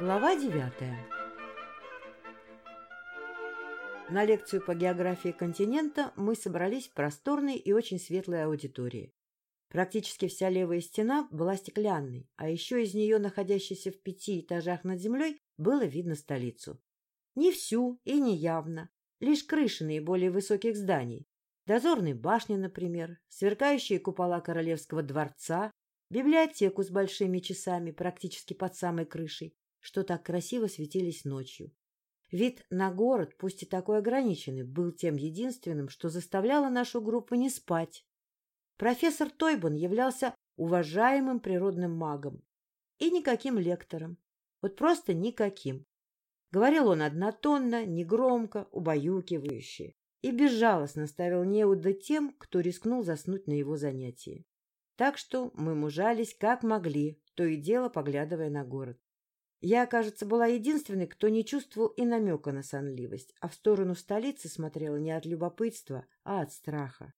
Глава девятая На лекцию по географии континента мы собрались в просторной и очень светлой аудитории. Практически вся левая стена была стеклянной, а еще из нее, находящейся в пяти этажах над землей, было видно столицу. Не всю и не явно, лишь крыши наиболее высоких зданий. Дозорные башни, например, сверкающие купола королевского дворца, библиотеку с большими часами практически под самой крышей, что так красиво светились ночью. Вид на город, пусть и такой ограниченный, был тем единственным, что заставляло нашу группу не спать. Профессор Тойбан являлся уважаемым природным магом и никаким лектором. Вот просто никаким. Говорил он однотонно, негромко, убаюкивающе и безжалостно ставил неуды тем, кто рискнул заснуть на его занятии. Так что мы мужались как могли, то и дело поглядывая на город. Я, кажется, была единственной, кто не чувствовал и намека на сонливость, а в сторону столицы смотрела не от любопытства, а от страха.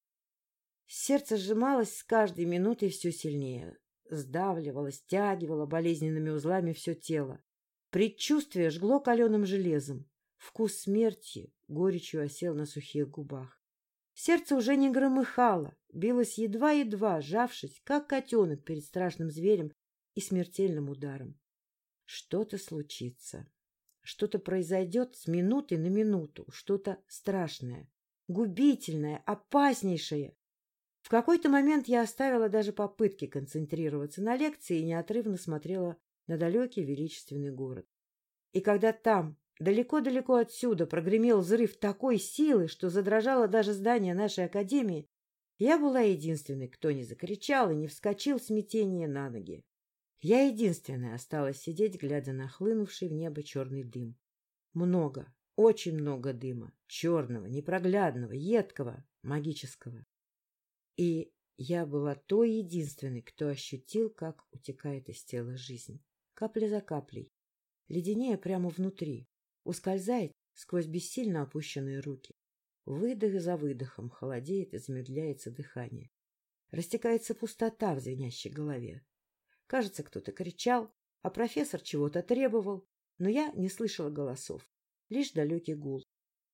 Сердце сжималось с каждой минутой все сильнее, сдавливало, стягивало болезненными узлами все тело. Предчувствие жгло каленым железом. Вкус смерти горечью осел на сухих губах. Сердце уже не громыхало, билось едва-едва, сжавшись, как котенок перед страшным зверем и смертельным ударом. Что-то случится. Что-то произойдет с минуты на минуту. Что-то страшное, губительное, опаснейшее. В какой-то момент я оставила даже попытки концентрироваться на лекции и неотрывно смотрела на далекий величественный город. И когда там, далеко-далеко отсюда, прогремел взрыв такой силы, что задрожало даже здание нашей академии, я была единственной, кто не закричал и не вскочил в смятение на ноги. Я единственная осталась сидеть, глядя на хлынувший в небо черный дым. Много, очень много дыма, черного, непроглядного, едкого, магического. И я была той единственной, кто ощутил, как утекает из тела жизнь. Капля за каплей, леденее прямо внутри, ускользает сквозь бессильно опущенные руки. Выдох за выдохом холодеет и замедляется дыхание. Растекается пустота в звенящей голове. Кажется, кто-то кричал, а профессор чего-то требовал, но я не слышала голосов, лишь далекий гул.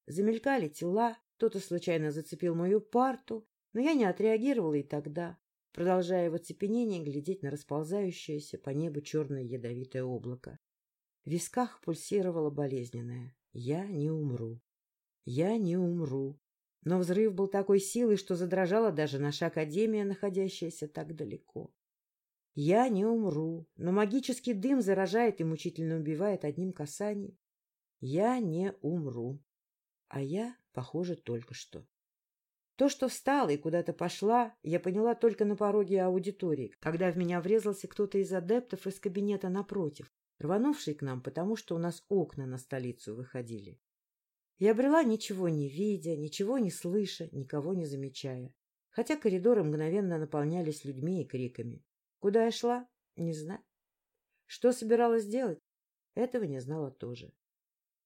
Замелькали тела, кто-то случайно зацепил мою парту, но я не отреагировала и тогда, продолжая в оцепенении глядеть на расползающееся по небу черное ядовитое облако. В висках пульсировало болезненное. Я не умру. Я не умру. Но взрыв был такой силой, что задрожала даже наша академия, находящаяся так далеко. Я не умру, но магический дым заражает и мучительно убивает одним касанием. Я не умру. А я, похоже, только что. То, что встала и куда-то пошла, я поняла только на пороге аудитории, когда в меня врезался кто-то из адептов из кабинета напротив, рванувший к нам, потому что у нас окна на столицу выходили. Я брела ничего не видя, ничего не слыша, никого не замечая, хотя коридоры мгновенно наполнялись людьми и криками. Куда я шла? Не знаю. Что собиралась делать? Этого не знала тоже.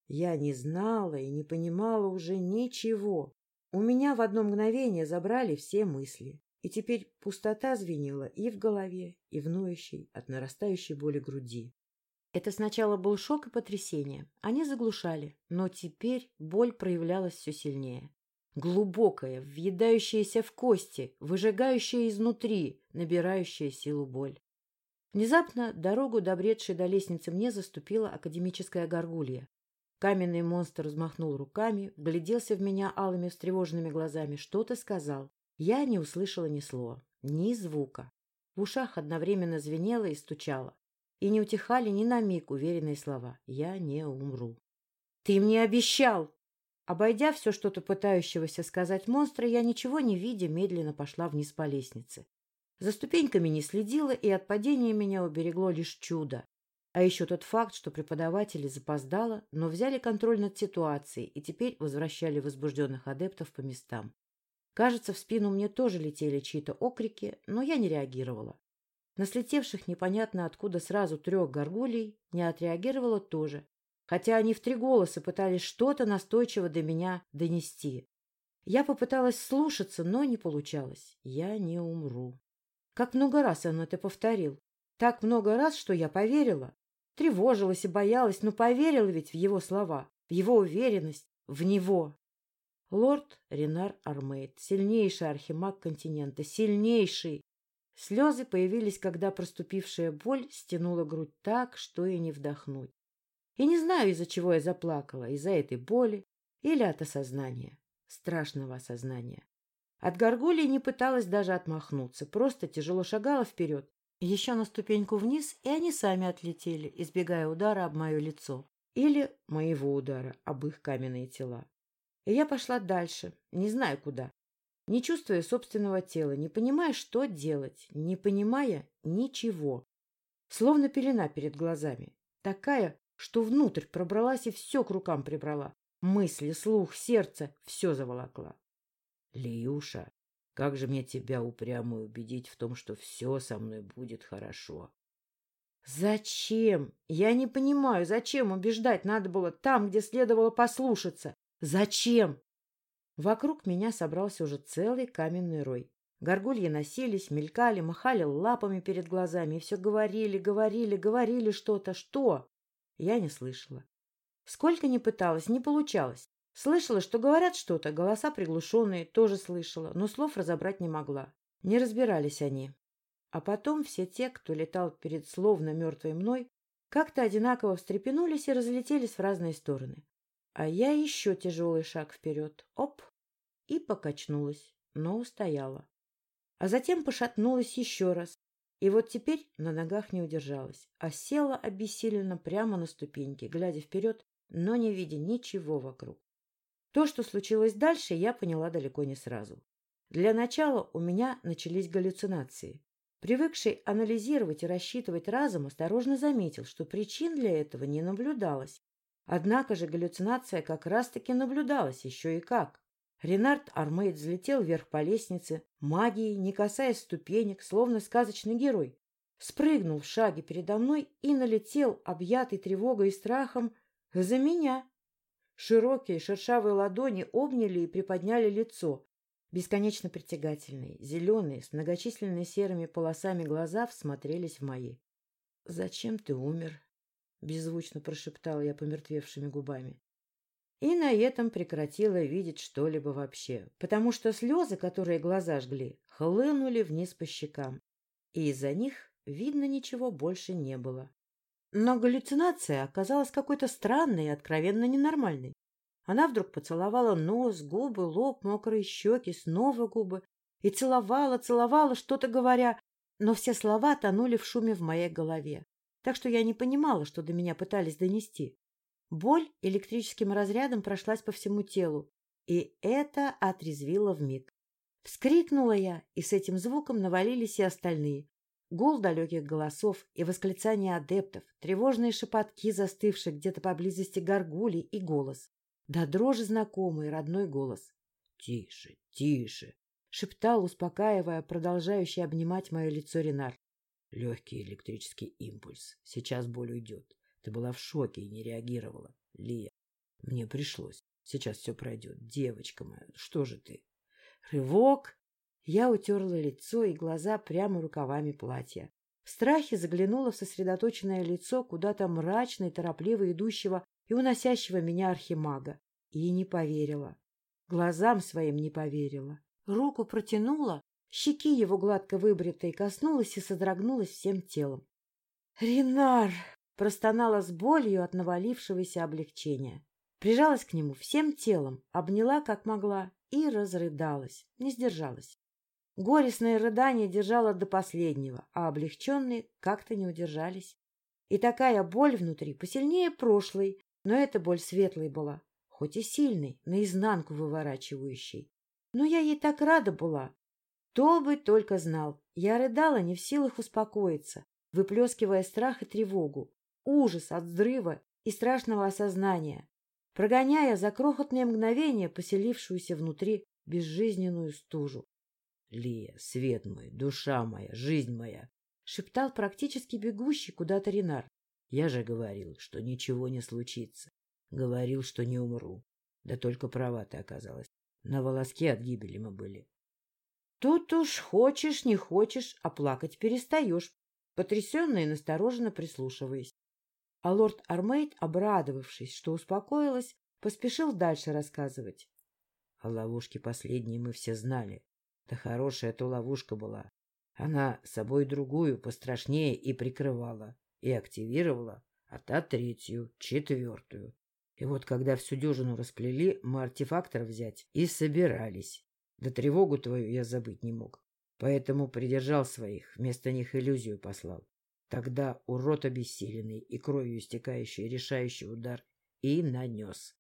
Я не знала и не понимала уже ничего. У меня в одно мгновение забрали все мысли. И теперь пустота звенела и в голове, и в ноющей от нарастающей боли груди. Это сначала был шок и потрясение. Они заглушали, но теперь боль проявлялась все сильнее. Глубокая, въедающаяся в кости, выжигающая изнутри, набирающая силу боль. Внезапно дорогу, добредшей до лестницы, мне заступила академическая горгулья. Каменный монстр взмахнул руками, вгляделся в меня алыми встревоженными глазами, что-то сказал. Я не услышала ни слова, ни звука. В ушах одновременно звенело и стучало. И не утихали ни на миг уверенные слова «Я не умру». «Ты мне обещал!» Обойдя все что-то пытающегося сказать монстра, я, ничего не видя, медленно пошла вниз по лестнице. За ступеньками не следила, и от падения меня уберегло лишь чудо. А еще тот факт, что преподаватели запоздало, но взяли контроль над ситуацией и теперь возвращали возбужденных адептов по местам. Кажется, в спину мне тоже летели чьи-то окрики, но я не реагировала. На слетевших непонятно откуда сразу трех горгулей не отреагировала тоже, хотя они в три голоса пытались что-то настойчиво до меня донести. Я попыталась слушаться, но не получалось. Я не умру. Как много раз он это повторил. Так много раз, что я поверила. тревожилась и боялась, но поверила ведь в его слова, в его уверенность, в него. Лорд Ренар Армейд, сильнейший архимаг континента, сильнейший. Слезы появились, когда проступившая боль стянула грудь так, что и не вдохнуть. И не знаю, из-за чего я заплакала, из-за этой боли или от осознания, страшного осознания. От горгулии не пыталась даже отмахнуться, просто тяжело шагала вперед, еще на ступеньку вниз, и они сами отлетели, избегая удара об мое лицо. Или моего удара об их каменные тела. И я пошла дальше, не знаю куда, не чувствуя собственного тела, не понимая, что делать, не понимая ничего. Словно пелена перед глазами, такая, что внутрь пробралась и все к рукам прибрала. Мысли, слух, сердце — все заволокла. — Лиюша, как же мне тебя упрямо убедить в том, что все со мной будет хорошо? — Зачем? Я не понимаю, зачем убеждать надо было там, где следовало послушаться? Зачем? Вокруг меня собрался уже целый каменный рой. Горгульи носились, мелькали, махали лапами перед глазами и все говорили, говорили, говорили что-то. Что? Я не слышала. Сколько ни пыталась, не получалось. Слышала, что говорят что-то, голоса приглушенные, тоже слышала, но слов разобрать не могла. Не разбирались они. А потом все те, кто летал перед словно мертвой мной, как-то одинаково встрепенулись и разлетелись в разные стороны. А я еще тяжелый шаг вперед. Оп! И покачнулась, но устояла. А затем пошатнулась еще раз. И вот теперь на ногах не удержалась, а села обессиленно прямо на ступеньки, глядя вперед, но не видя ничего вокруг. То, что случилось дальше, я поняла далеко не сразу. Для начала у меня начались галлюцинации. Привыкший анализировать и рассчитывать разум осторожно заметил, что причин для этого не наблюдалось, Однако же галлюцинация как раз-таки наблюдалась, еще и как. Ренард Армейд взлетел вверх по лестнице, магией, не касаясь ступенек, словно сказочный герой. Спрыгнул в шаге передо мной и налетел, объятый тревогой и страхом, за меня. Широкие шершавые ладони обняли и приподняли лицо. Бесконечно притягательные, зеленые, с многочисленными серыми полосами глаза всмотрелись в мои. — Зачем ты умер? — беззвучно прошептала я помертвевшими губами. И на этом прекратила видеть что-либо вообще, потому что слезы, которые глаза жгли, хлынули вниз по щекам, и из-за них видно ничего больше не было. Но галлюцинация оказалась какой-то странной и откровенно ненормальной. Она вдруг поцеловала нос, губы, лоб, мокрые щеки, снова губы, и целовала, целовала, что-то говоря, но все слова тонули в шуме в моей голове так что я не понимала, что до меня пытались донести. Боль электрическим разрядом прошлась по всему телу, и это отрезвило вмиг. Вскрикнула я, и с этим звуком навалились и остальные. Гул далеких голосов и восклицания адептов, тревожные шепотки, застывшие где-то поблизости горгули и голос. Да дрожи знакомый родной голос. — Тише, тише! — шептал, успокаивая, продолжающий обнимать мое лицо Ренар. Легкий электрический импульс. Сейчас боль уйдет. Ты была в шоке и не реагировала. Лия, мне пришлось. Сейчас все пройдет. Девочка моя, что же ты? Рывок! Я утерла лицо и глаза прямо рукавами платья. В страхе заглянула в сосредоточенное лицо куда-то мрачно и торопливо идущего и уносящего меня архимага. И не поверила. Глазам своим не поверила. Руку протянула, Щеки его гладко выбритой коснулась и содрогнулась всем телом. «Ренар!» — простонала с болью от навалившегося облегчения. Прижалась к нему всем телом, обняла как могла и разрыдалась, не сдержалась. Горестное рыдание держало до последнего, а облегченные как-то не удержались. И такая боль внутри посильнее прошлой, но эта боль светлой была, хоть и сильной, наизнанку выворачивающей. Но я ей так рада была, кто бы только знал, я рыдала не в силах успокоиться, выплескивая страх и тревогу, ужас от взрыва и страшного осознания, прогоняя за крохотные мгновения поселившуюся внутри безжизненную стужу. — Лия, свет мой, душа моя, жизнь моя! — шептал практически бегущий куда-то Ренар. — Я же говорил, что ничего не случится. Говорил, что не умру. Да только права ты оказалась. На волоске от гибели мы были. Тут уж хочешь, не хочешь, а плакать перестаешь, потрясенно и настороженно прислушиваясь. А лорд Армейд, обрадовавшись, что успокоилась, поспешил дальше рассказывать. О ловушке последней мы все знали. Да хорошая эта ловушка была. Она собой другую, пострашнее и прикрывала, и активировала, а та третью, четвертую. И вот когда всю дюжину расплели, мы артефактор взять и собирались. Да тревогу твою я забыть не мог. Поэтому придержал своих, вместо них иллюзию послал. Тогда урод обессиленный и кровью истекающий решающий удар и нанес.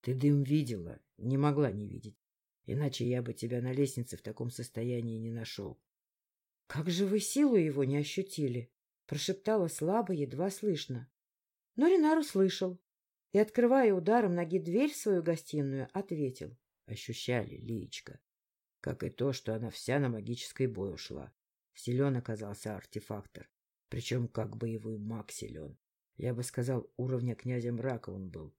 Ты дым видела, не могла не видеть. Иначе я бы тебя на лестнице в таком состоянии не нашел. — Как же вы силу его не ощутили? — прошептала слабо, едва слышно. Но Ренар услышал и, открывая ударом ноги дверь в свою гостиную, ответил. — Ощущали, Лиечка. Как и то, что она вся на магической бой ушла. Силен оказался артефактор. Причем как боевой маг силен. Я бы сказал, уровня князя мрака он был.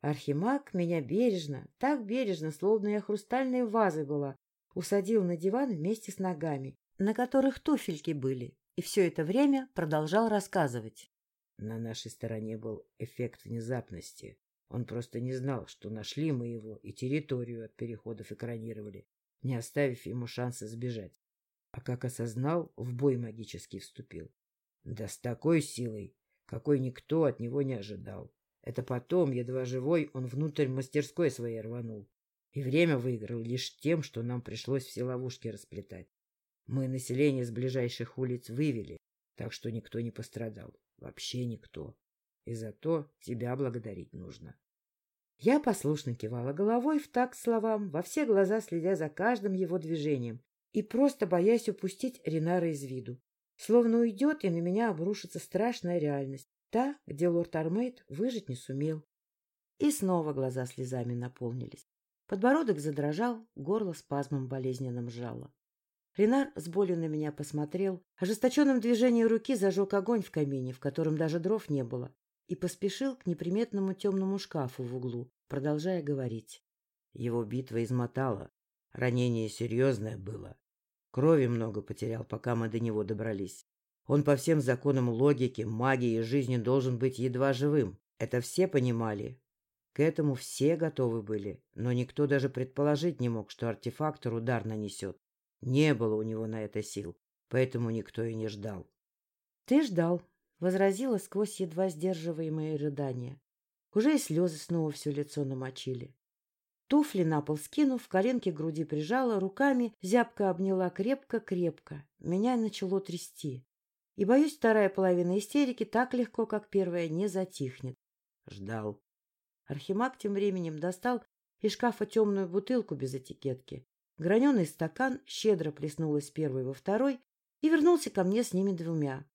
Архимаг меня бережно, так бережно, словно я хрустальной вазой была, усадил на диван вместе с ногами, на которых туфельки были, и все это время продолжал рассказывать. На нашей стороне был эффект внезапности. Он просто не знал, что нашли мы его и территорию от переходов экранировали, не оставив ему шанса сбежать. А как осознал, в бой магически вступил. Да с такой силой, какой никто от него не ожидал. Это потом, едва живой, он внутрь мастерской своей рванул. И время выиграл лишь тем, что нам пришлось все ловушки расплетать. Мы население с ближайших улиц вывели, так что никто не пострадал. Вообще никто. И за то тебя благодарить нужно. Я послушно кивала головой в такт словам, во все глаза следя за каждым его движением и просто боясь упустить Ринара из виду. Словно уйдет, и на меня обрушится страшная реальность, та, где лорд Армейд выжить не сумел. И снова глаза слезами наполнились. Подбородок задрожал, горло спазмом болезненным сжало. Ренар с болью на меня посмотрел, ожесточенным движением руки зажег огонь в камине, в котором даже дров не было, и поспешил к неприметному темному шкафу в углу, продолжая говорить. Его битва измотала. Ранение серьезное было. Крови много потерял, пока мы до него добрались. Он по всем законам логики, магии и жизни должен быть едва живым. Это все понимали. К этому все готовы были, но никто даже предположить не мог, что артефактор удар нанесет. Не было у него на это сил, поэтому никто и не ждал. — Ты ждал, — возразила сквозь едва сдерживаемые рыдания. Уже и слезы снова все лицо намочили. Туфли на пол скинув, коленки к груди прижала, руками зябко обняла крепко-крепко. Меня начало трясти. И, боюсь, вторая половина истерики так легко, как первая, не затихнет. Ждал. Архимаг тем временем достал из шкафа темную бутылку без этикетки. Граненый стакан щедро плеснул из первой во второй и вернулся ко мне с ними двумя.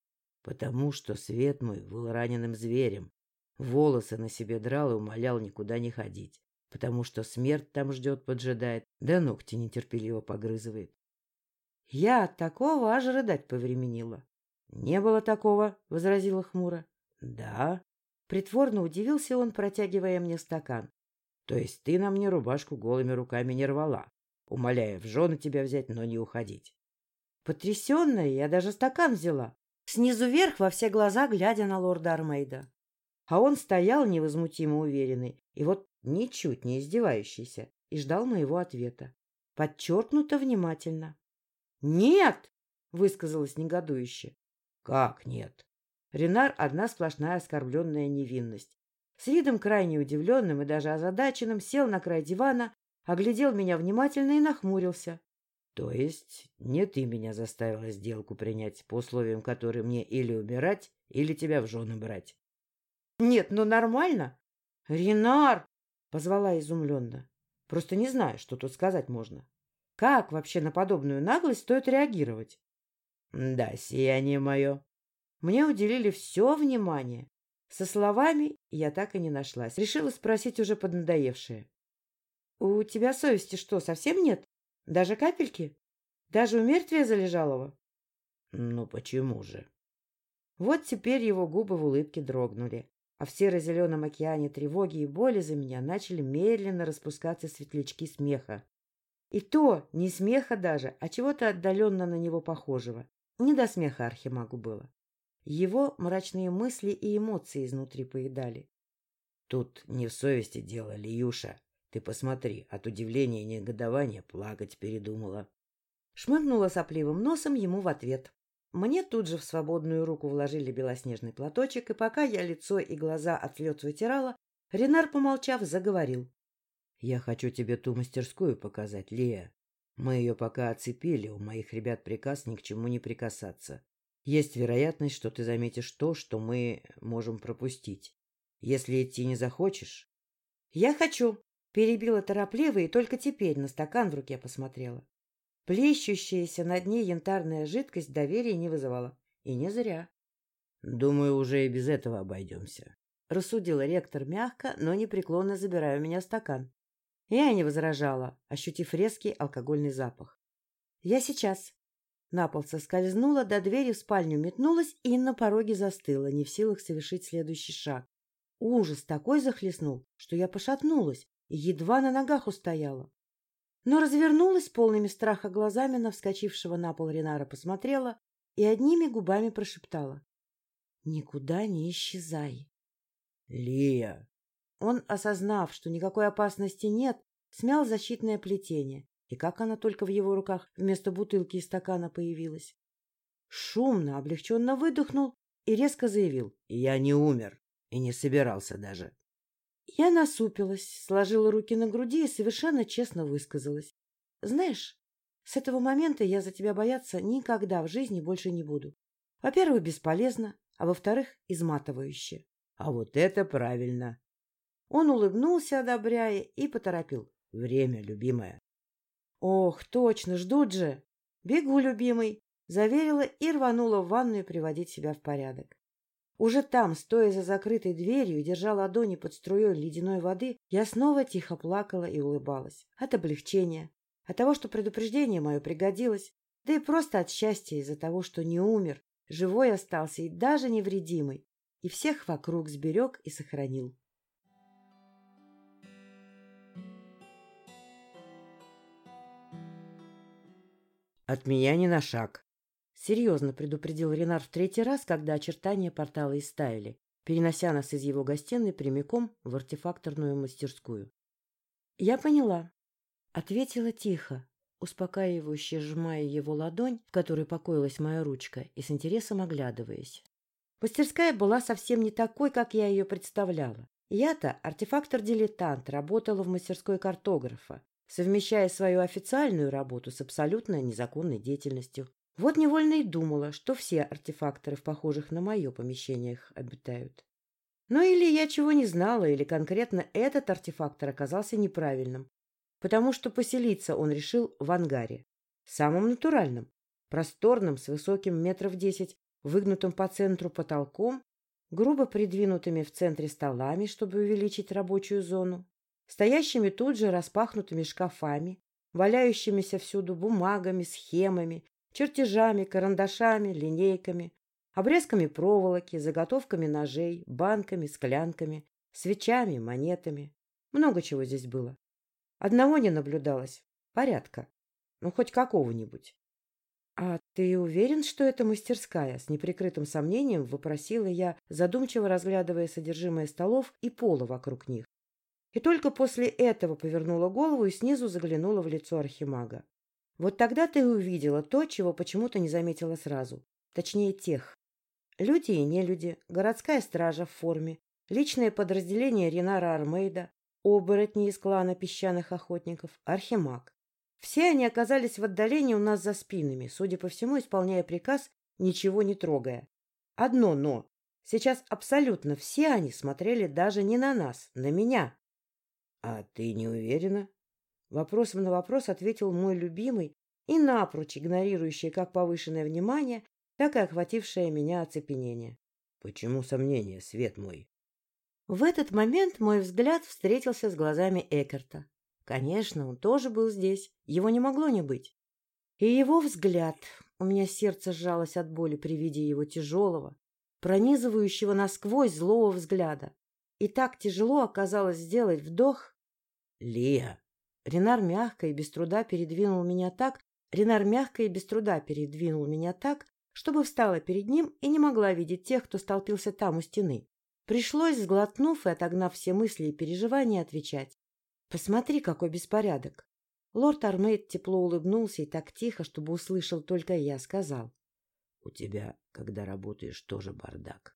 Потому что свет мой был раненым зверем. Волосы на себе драл и умолял никуда не ходить. Потому что смерть там ждет, поджидает, да ногти нетерпеливо погрызывает. Я от такого аж рыдать повременила. — Не было такого, — возразила хмуро. — Да. Притворно удивился он, протягивая мне стакан. — То есть ты на мне рубашку голыми руками не рвала? умоляя в жены тебя взять, но не уходить. Потрясенная, я даже стакан взяла, снизу вверх во все глаза глядя на лорда Армейда. А он стоял невозмутимо уверенный и вот ничуть не издевающийся и ждал моего ответа. Подчеркнуто внимательно. «Нет!» — высказалась негодующе. «Как нет?» Ренар — одна сплошная оскорбленная невинность. С видом крайне удивленным и даже озадаченным сел на край дивана оглядел меня внимательно и нахмурился. — То есть не ты меня заставила сделку принять, по условиям которой мне или умирать, или тебя в жены брать? — Нет, ну нормально. — Ренар! — позвала изумленно. Просто не знаю, что тут сказать можно. Как вообще на подобную наглость стоит реагировать? — Да, сияние мое. Мне уделили все внимание. Со словами я так и не нашлась. Решила спросить уже поднадоевшее. У тебя совести что, совсем нет? Даже капельки? Даже у мертвия залежалого? Ну почему же? Вот теперь его губы в улыбке дрогнули, а в серо-зеленом океане тревоги и боли за меня начали медленно распускаться светлячки смеха. И то не смеха даже, а чего-то отдаленно на него похожего. Не до смеха Архимагу было. Его мрачные мысли и эмоции изнутри поедали. Тут не в совести дело, Лиюша. Ты посмотри, от удивления и негодования плакать передумала. Шмыгнула сопливым носом ему в ответ. Мне тут же в свободную руку вложили белоснежный платочек, и пока я лицо и глаза от слез вытирала, Ренар, помолчав, заговорил. — Я хочу тебе ту мастерскую показать, Лия. Мы ее пока оцепили, у моих ребят приказ ни к чему не прикасаться. Есть вероятность, что ты заметишь то, что мы можем пропустить. Если идти не захочешь... — Я хочу! — перебила торопливо и только теперь на стакан в руке посмотрела. Плещущаяся на дне янтарная жидкость доверия не вызывала. И не зря. — Думаю, уже и без этого обойдемся. — рассудила ректор мягко, но непреклонно забирая у меня стакан. Я не возражала, ощутив резкий алкогольный запах. — Я сейчас. На пол соскользнула, до двери в спальню метнулась и на пороге застыла, не в силах совершить следующий шаг. Ужас такой захлестнул, что я пошатнулась и едва на ногах устояла. Но развернулась полными страха глазами на вскочившего на пол Ренара, посмотрела и одними губами прошептала. — Никуда не исчезай. — Лия! Он, осознав, что никакой опасности нет, смял защитное плетение. И как она только в его руках вместо бутылки и стакана появилась. Шумно, облегченно выдохнул и резко заявил. — Я не умер. И не собирался даже. Я насупилась, сложила руки на груди и совершенно честно высказалась. Знаешь, с этого момента я за тебя бояться никогда в жизни больше не буду. Во-первых, бесполезно, а во-вторых, изматывающе. А вот это правильно. Он улыбнулся, одобряя, и поторопил. Время, любимая. Ох, точно, ждут же. Бегу, любимый, заверила и рванула в ванную приводить себя в порядок. Уже там, стоя за закрытой дверью и держа ладони под струей ледяной воды, я снова тихо плакала и улыбалась. От облегчения, от того, что предупреждение мое пригодилось, да и просто от счастья из-за того, что не умер, живой остался и даже невредимый, и всех вокруг сберег и сохранил. От меня не на шаг. Серьезно предупредил Ренар в третий раз, когда очертания портала истаяли, перенося нас из его гостиной прямиком в артефакторную мастерскую. «Я поняла», — ответила тихо, успокаивающе сжимая его ладонь, в которой покоилась моя ручка, и с интересом оглядываясь. Мастерская была совсем не такой, как я ее представляла. Я-то артефактор-дилетант, работала в мастерской картографа, совмещая свою официальную работу с абсолютно незаконной деятельностью. Вот невольно и думала, что все артефакторы в похожих на мое помещениях обитают. Ну или я чего не знала, или конкретно этот артефактор оказался неправильным, потому что поселиться он решил в ангаре, самом натуральном, просторном, с высоким метров десять, выгнутым по центру потолком, грубо придвинутыми в центре столами, чтобы увеличить рабочую зону, стоящими тут же распахнутыми шкафами, валяющимися всюду бумагами, схемами, чертежами, карандашами, линейками, обрезками проволоки, заготовками ножей, банками, склянками, свечами, монетами. Много чего здесь было. Одного не наблюдалось. Порядка. Ну, хоть какого-нибудь. — А ты уверен, что это мастерская? С неприкрытым сомнением вопросила я, задумчиво разглядывая содержимое столов и пола вокруг них. И только после этого повернула голову и снизу заглянула в лицо архимага. Вот тогда ты увидела то, чего почему-то не заметила сразу. Точнее, тех. Люди и нелюди, городская стража в форме, личное подразделение Ренара Армейда, оборотни из клана песчаных охотников, архимаг. Все они оказались в отдалении у нас за спинами, судя по всему, исполняя приказ, ничего не трогая. Одно «но». Сейчас абсолютно все они смотрели даже не на нас, на меня. — А ты не уверена? Вопросом на вопрос ответил мой любимый и напрочь игнорирующий как повышенное внимание, так и охватившее меня оцепенение. «Почему сомнения, свет мой?» В этот момент мой взгляд встретился с глазами Экерта. Конечно, он тоже был здесь, его не могло не быть. И его взгляд, у меня сердце сжалось от боли при виде его тяжелого, пронизывающего насквозь злого взгляда. И так тяжело оказалось сделать вдох. «Лия!» Ренар мягко и без труда передвинул меня так, Ренар мягко и без труда передвинул меня так, чтобы встала перед ним и не могла видеть тех, кто столпился там у стены. Пришлось, сглотнув и отогнав все мысли и переживания, отвечать. «Посмотри, какой беспорядок!» Лорд Армейд тепло улыбнулся и так тихо, чтобы услышал только я, сказал. — У тебя, когда работаешь, тоже бардак.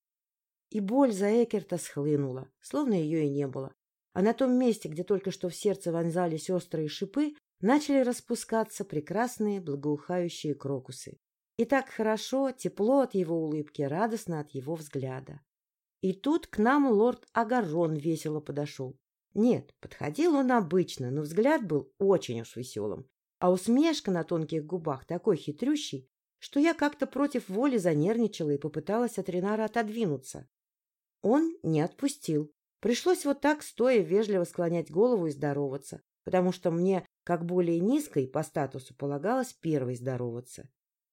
И боль за Экерта схлынула, словно ее и не было. А на том месте, где только что в сердце вонзались острые шипы, начали распускаться прекрасные благоухающие крокусы. И так хорошо, тепло от его улыбки, радостно от его взгляда. И тут к нам лорд Агарон весело подошел. Нет, подходил он обычно, но взгляд был очень уж веселым. А усмешка на тонких губах такой хитрющий, что я как-то против воли занервничала и попыталась от Ренара отодвинуться. Он не отпустил. Пришлось вот так, стоя, вежливо склонять голову и здороваться, потому что мне, как более низкой по статусу, полагалось первой здороваться.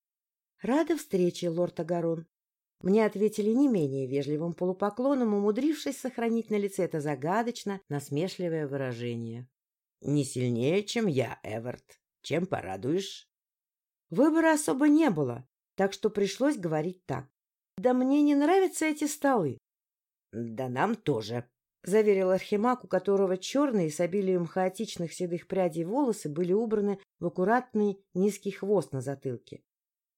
— Рада встрече, лорд Агарон. Мне ответили не менее вежливым полупоклоном, умудрившись сохранить на лице это загадочно насмешливое выражение. — Не сильнее, чем я, Эверт. Чем порадуешь? Выбора особо не было, так что пришлось говорить так. — Да мне не нравятся эти столы. — Да нам тоже, — заверил Архимаг, у которого черные с обилием хаотичных седых прядей волосы были убраны в аккуратный низкий хвост на затылке.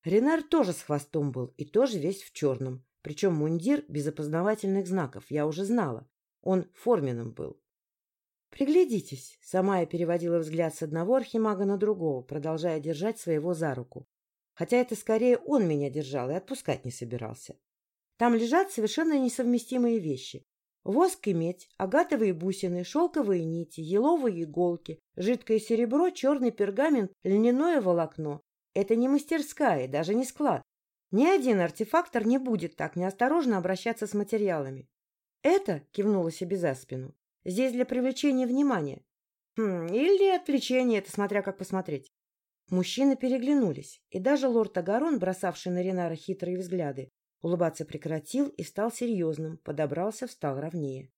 Ренар тоже с хвостом был и тоже весь в черном. Причем мундир без опознавательных знаков, я уже знала. Он форменным был. «Приглядитесь», — сама я переводила взгляд с одного архимага на другого, продолжая держать своего за руку. Хотя это скорее он меня держал и отпускать не собирался. Там лежат совершенно несовместимые вещи. Воск и медь, агатовые бусины, шелковые нити, еловые иголки, жидкое серебро, черный пергамент, льняное волокно, это не мастерская, даже не склад. Ни один артефактор не будет так неосторожно обращаться с материалами. Это, кивнула себе за спину, здесь для привлечения внимания. Хм, или отвлечения, это смотря как посмотреть. Мужчины переглянулись, и даже лорд Агарон, бросавший на Ренара хитрые взгляды, улыбаться прекратил и стал серьезным, подобрался, встал ровнее.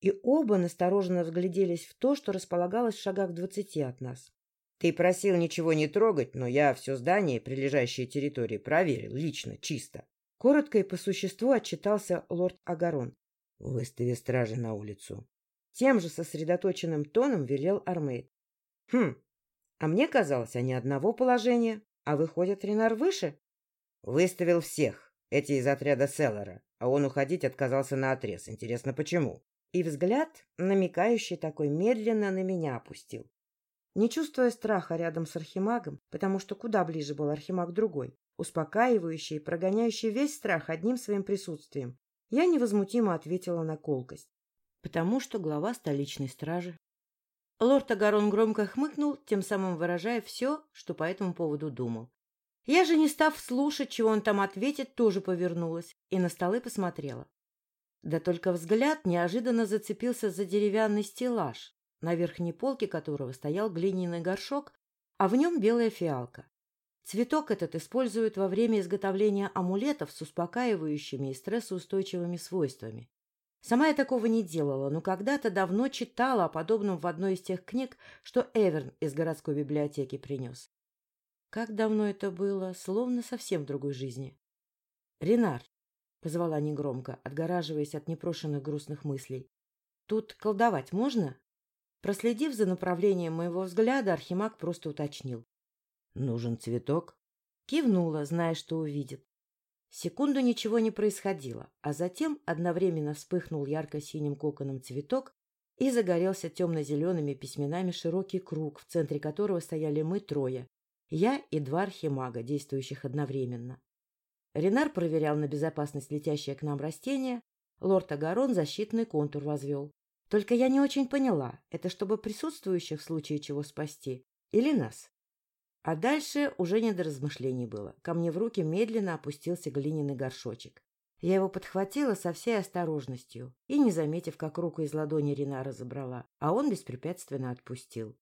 И оба настороженно взгляделись в то, что располагалось в шагах двадцати от нас. Ты просил ничего не трогать, но я все здание прилежащие территории проверил лично, чисто. Коротко и по существу отчитался лорд Агарон. — Выстави стражи на улицу. Тем же сосредоточенным тоном велел Армейд. — Хм, а мне казалось, они одного положения, а выходит Ренар выше? — Выставил всех, эти из отряда Селлера, а он уходить отказался на отрез. Интересно, почему? И взгляд, намекающий такой, медленно на меня опустил. Не чувствуя страха рядом с архимагом, потому что куда ближе был архимаг другой, успокаивающий и прогоняющий весь страх одним своим присутствием, я невозмутимо ответила на колкость. Потому что глава столичной стражи. Лорд Агарон громко хмыкнул, тем самым выражая все, что по этому поводу думал. Я же, не став слушать, чего он там ответит, тоже повернулась и на столы посмотрела. Да только взгляд неожиданно зацепился за деревянный стеллаж, на верхней полке которого стоял глиняный горшок, а в нем белая фиалка. Цветок этот используют во время изготовления амулетов с успокаивающими и стрессоустойчивыми свойствами. Сама я такого не делала, но когда-то давно читала о подобном в одной из тех книг, что Эверн из городской библиотеки принес. Как давно это было, словно совсем другой жизни. — Ренар, — позвала негромко, отгораживаясь от непрошенных грустных мыслей, — тут колдовать можно? Проследив за направлением моего взгляда, Архимаг просто уточнил. — Нужен цветок? Кивнула, зная, что увидит. Секунду ничего не происходило, а затем одновременно вспыхнул ярко-синим коконом цветок и загорелся темно-зелеными письменами широкий круг, в центре которого стояли мы трое. Я и два архимага, действующих одновременно. Ренар проверял на безопасность летящее к нам растение, лорд Агарон защитный контур возвел. Только я не очень поняла, это чтобы присутствующих в случае чего спасти или нас? А дальше уже не до размышлений было. Ко мне в руки медленно опустился глиняный горшочек. Я его подхватила со всей осторожностью и, не заметив, как руку из ладони Ринара забрала, а он беспрепятственно отпустил.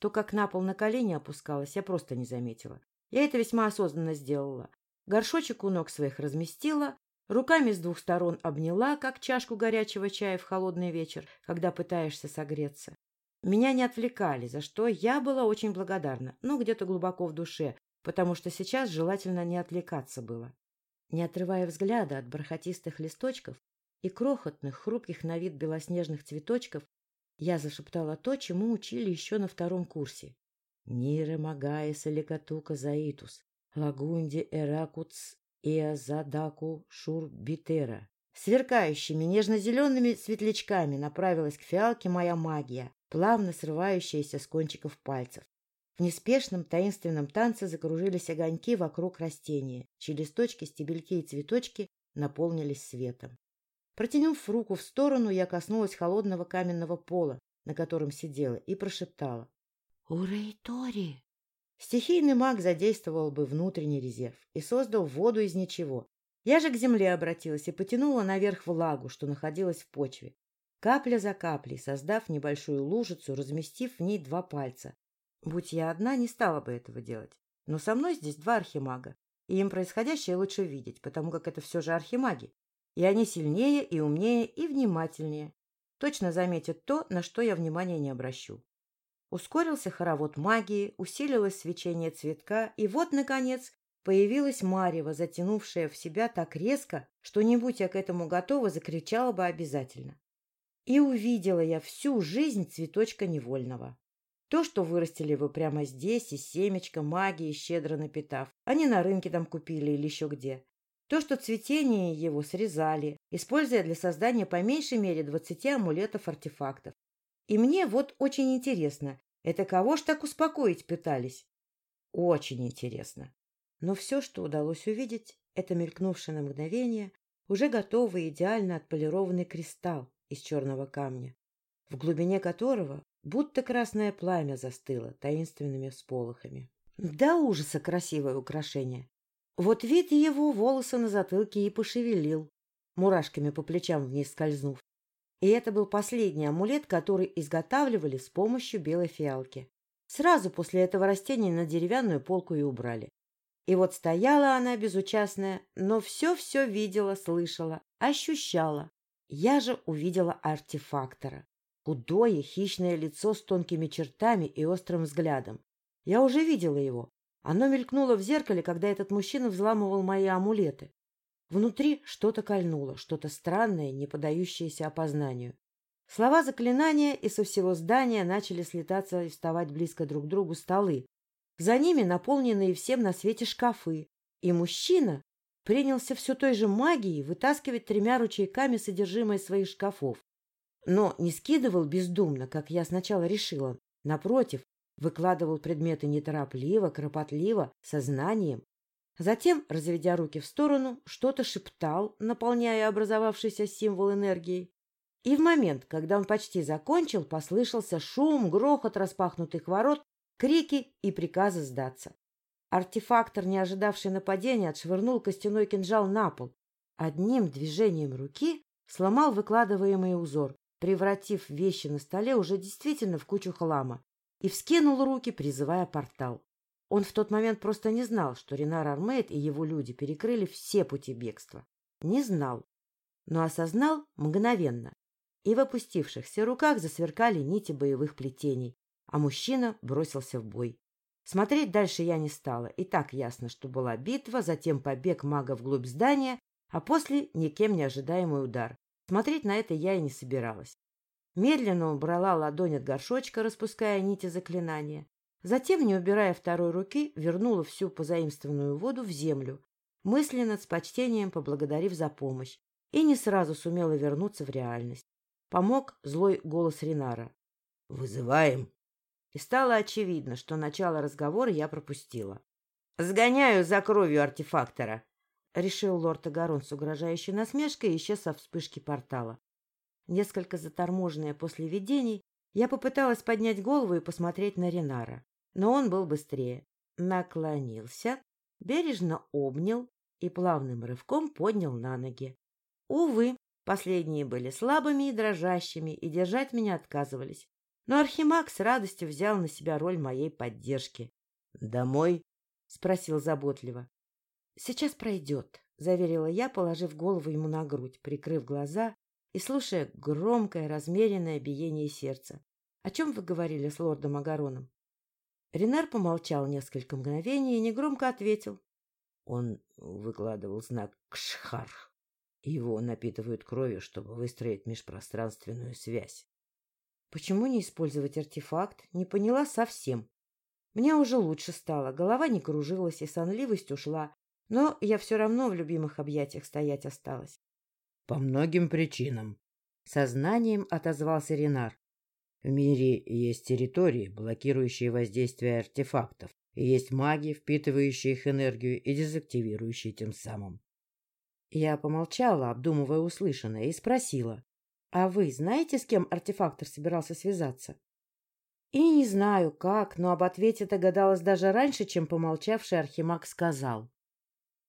То, как на пол на колени опускалась, я просто не заметила. Я это весьма осознанно сделала. Горшочек у ног своих разместила, Руками с двух сторон обняла, как чашку горячего чая в холодный вечер, когда пытаешься согреться. Меня не отвлекали, за что я была очень благодарна, но где-то глубоко в душе, потому что сейчас желательно не отвлекаться было. Не отрывая взгляда от бархатистых листочков и крохотных, хрупких на вид белоснежных цветочков, я зашептала то, чему учили еще на втором курсе. «Нире магаес эликатука заитус, лагунди эракуц иазадаку шурбитера». Сверкающими нежно-зелеными светлячками направилась к фиалке моя магия, плавно срывающаяся с кончиков пальцев. В неспешном таинственном танце закружились огоньки вокруг растения, чьи листочки, стебельки и цветочки наполнились светом. Протянув руку в сторону, я коснулась холодного каменного пола, на котором сидела, и прошептала. «Урейтори!» Стихийный маг задействовал бы внутренний резерв и создал воду из ничего. Я же к земле обратилась и потянула наверх влагу, что находилась в почве. Капля за каплей, создав небольшую лужицу, разместив в ней два пальца. Будь я одна, не стала бы этого делать. Но со мной здесь два архимага, и им происходящее лучше видеть, потому как это все же архимаги. И они сильнее, и умнее, и внимательнее. Точно заметят то, на что я внимания не обращу. Ускорился хоровод магии, усилилось свечение цветка, и вот, наконец, появилась Марева, затянувшая в себя так резко, что, не будь я к этому готова, закричала бы обязательно. И увидела я всю жизнь цветочка невольного. То, что вырастили вы прямо здесь, из семечка, магии, щедро напитав. Они на рынке там купили или еще где. То, что цветение его срезали, используя для создания по меньшей мере 20 амулетов-артефактов. И мне вот очень интересно, это кого ж так успокоить пытались? Очень интересно. Но все, что удалось увидеть, это мелькнувшее на мгновение уже готовый идеально отполированный кристалл из черного камня, в глубине которого будто красное пламя застыло таинственными всполохами. Да ужаса красивое украшение. Вот вид его волосы на затылке и пошевелил, мурашками по плечам вниз скользнув. И это был последний амулет, который изготавливали с помощью белой фиалки. Сразу после этого растения на деревянную полку и убрали. И вот стояла она безучастная, но все-все видела, слышала, ощущала. Я же увидела артефактора. Худое, хищное лицо с тонкими чертами и острым взглядом. Я уже видела его. Оно мелькнуло в зеркале, когда этот мужчина взламывал мои амулеты. Внутри что-то кольнуло, что-то странное, не подающееся опознанию. Слова заклинания и со всего здания начали слетаться и вставать близко друг к другу столы. За ними наполненные всем на свете шкафы. И мужчина принялся все той же магией вытаскивать тремя ручейками содержимое своих шкафов. Но не скидывал бездумно, как я сначала решила. Напротив, выкладывал предметы неторопливо, кропотливо, сознанием. Затем, разведя руки в сторону, что-то шептал, наполняя образовавшийся символ энергией. И в момент, когда он почти закончил, послышался шум, грохот распахнутых ворот, крики и приказы сдаться. Артефактор, не ожидавший нападения, отшвырнул костяной кинжал на пол. Одним движением руки сломал выкладываемый узор, превратив вещи на столе уже действительно в кучу хлама, и вскинул руки, призывая портал. Он в тот момент просто не знал, что Ренар Армейд и его люди перекрыли все пути бегства. Не знал, но осознал мгновенно. И в опустившихся руках засверкали нити боевых плетений, а мужчина бросился в бой. Смотреть дальше я не стала, и так ясно, что была битва, затем побег мага вглубь здания, а после никем не ожидаемый удар. Смотреть на это я и не собиралась. Медленно убрала ладонь от горшочка, распуская нити заклинания. Затем, не убирая второй руки, вернула всю позаимствованную воду в землю, мысленно с почтением поблагодарив за помощь, и не сразу сумела вернуться в реальность. Помог злой голос Ринара. «Вызываем!» И стало очевидно, что начало разговора я пропустила. «Сгоняю за кровью артефактора!» — решил лорд Агарон с угрожающей насмешкой и исчез со вспышки портала. Несколько заторможенная после видений, я попыталась поднять голову и посмотреть на Ренара, но он был быстрее. Наклонился, бережно обнял и плавным рывком поднял на ноги. Увы, последние были слабыми и дрожащими, и держать меня отказывались. Но Архимаг с радостью взял на себя роль моей поддержки. «Домой?» — спросил заботливо. «Сейчас пройдет», — заверила я, положив голову ему на грудь, прикрыв глаза и слушая громкое, размеренное биение сердца. «О чем вы говорили с лордом Агароном?» Ренар помолчал несколько мгновений и негромко ответил. Он выкладывал знак «Кшхарх». Его напитывают кровью, чтобы выстроить межпространственную связь. Почему не использовать артефакт? Не поняла совсем. Мне уже лучше стало, голова не кружилась и сонливость ушла, но я все равно в любимых объятиях стоять осталась. — По многим причинам. Сознанием отозвался Ренар. В мире есть территории, блокирующие воздействие артефактов, и есть маги, впитывающие их энергию и дезактивирующие тем самым. Я помолчала, обдумывая услышанное, и спросила. «А вы знаете, с кем артефактор собирался связаться?» И не знаю, как, но об ответе догадалась даже раньше, чем помолчавший Архимаг сказал.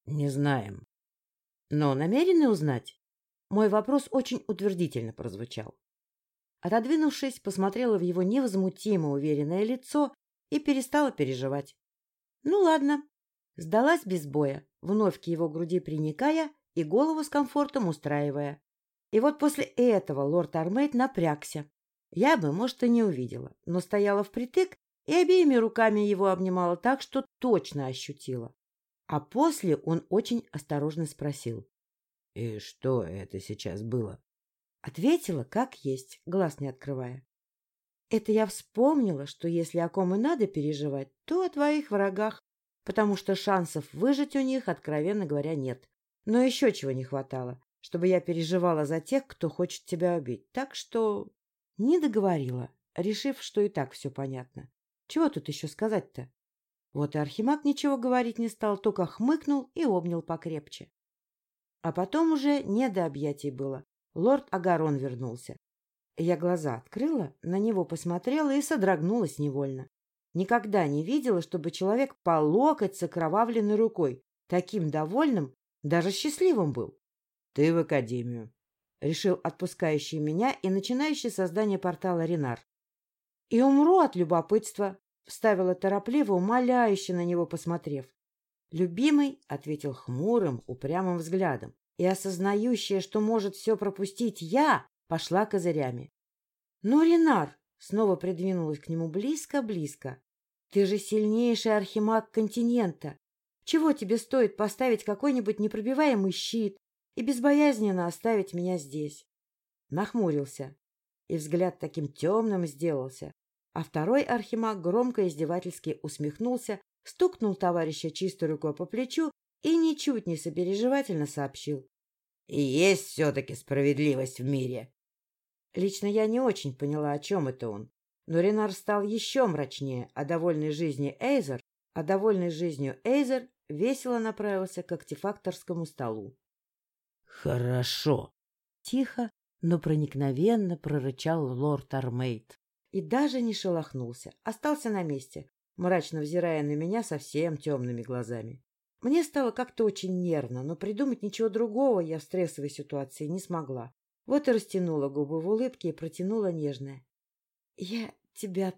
«Не знаем». «Но намерены узнать?» Мой вопрос очень утвердительно прозвучал. Отодвинувшись, посмотрела в его невозмутимо уверенное лицо и перестала переживать. Ну ладно. Сдалась без боя, вновь к его груди приникая и голову с комфортом устраивая. И вот после этого лорд Армейд напрягся. Я бы, может, и не увидела, но стояла впритык и обеими руками его обнимала так, что точно ощутила. А после он очень осторожно спросил. — И что это сейчас было? Ответила, как есть, глаз не открывая. Это я вспомнила, что если о ком и надо переживать, то о твоих врагах, потому что шансов выжить у них, откровенно говоря, нет. Но еще чего не хватало, чтобы я переживала за тех, кто хочет тебя убить. Так что не договорила, решив, что и так все понятно. Чего тут еще сказать-то? Вот и Архимаг ничего говорить не стал, только хмыкнул и обнял покрепче. А потом уже не до объятий было. Лорд Агарон вернулся. Я глаза открыла, на него посмотрела и содрогнулась невольно. Никогда не видела, чтобы человек по локоть с окровавленной рукой, таким довольным, даже счастливым был. — Ты в академию, — решил отпускающий меня и начинающий создание портала Ренар. — И умру от любопытства, — вставила торопливо, умоляюще на него посмотрев. Любимый ответил хмурым, упрямым взглядом и, осознающая, что может все пропустить я, пошла козырями. — Ну, Ренар! — снова придвинулась к нему близко-близко. — Ты же сильнейший архимаг континента. Чего тебе стоит поставить какой-нибудь непробиваемый щит и безбоязненно оставить меня здесь? Нахмурился, и взгляд таким темным сделался. А второй архимаг громко издевательски усмехнулся, стукнул товарища чистой рукой по плечу и ничуть не сопереживательно сообщил. — И есть все-таки справедливость в мире. Лично я не очень поняла, о чем это он. Но Ренар стал еще мрачнее, а довольный жизнью Эйзер, а довольный жизнью Эйзер весело направился к артефакторскому столу. — Хорошо. Тихо, но проникновенно прорычал лорд Армейд. И даже не шелохнулся, остался на месте, мрачно взирая на меня совсем темными глазами. Мне стало как-то очень нервно, но придумать ничего другого я в стрессовой ситуации не смогла. Вот и растянула губы в улыбке и протянула нежное. — Я тебя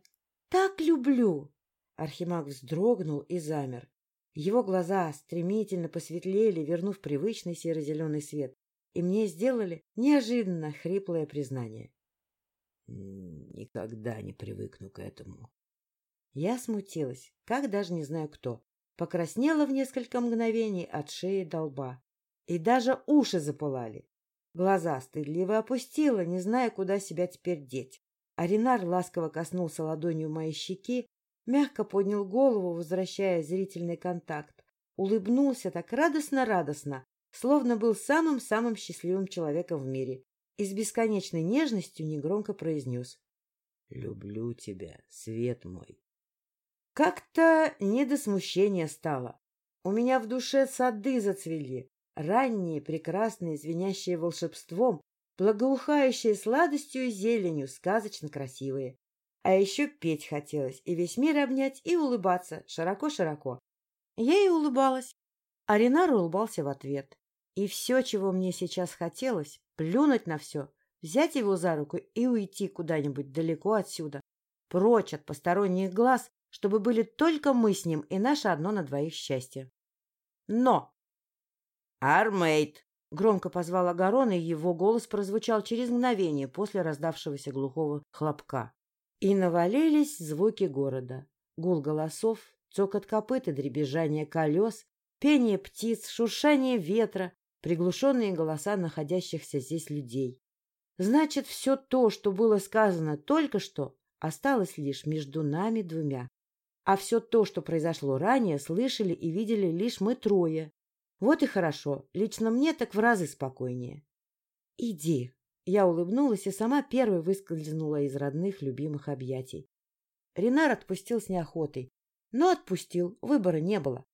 так люблю! Архимаг вздрогнул и замер. Его глаза стремительно посветлели, вернув привычный серо-зеленый свет, и мне сделали неожиданно хриплое признание. — Никогда не привыкну к этому. Я смутилась, как даже не знаю кто. Покраснела в несколько мгновений от шеи до лба. И даже уши запылали. Глаза стыдливо опустила, не зная, куда себя теперь деть. Аринар ласково коснулся ладонью моей щеки, мягко поднял голову, возвращая зрительный контакт. Улыбнулся так радостно-радостно, словно был самым-самым счастливым человеком в мире, и с бесконечной нежностью негромко произнес. — Люблю тебя, свет мой. Как-то не до смущения стало. У меня в душе сады зацвели, ранние, прекрасные, звенящие волшебством, благоухающие сладостью и зеленью, сказочно красивые. А еще петь хотелось, и весь мир обнять, и улыбаться широко-широко. Я и улыбалась, а Ренар улыбался в ответ. И все, чего мне сейчас хотелось, плюнуть на все, взять его за руку и уйти куда-нибудь далеко отсюда, прочь от посторонних глаз, чтобы были только мы с ним и наше одно на двоих счастье. Но «Армейд!» — громко позвал Агарон, и его голос прозвучал через мгновение после раздавшегося глухого хлопка. И навалились звуки города. Гул голосов, цокот копыт и дребезжание колес, Пение птиц, шуршание ветра, приглушенные голоса находящихся здесь людей. Значит, все то, что было сказано только что, осталось лишь между нами двумя. А все то, что произошло ранее, слышали и видели лишь мы трое. Вот и хорошо. Лично мне так в разы спокойнее. — Иди. Я улыбнулась и сама первой выскользнула из родных любимых объятий. Ренар отпустил с неохотой. Но отпустил, выбора не было.